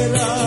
será.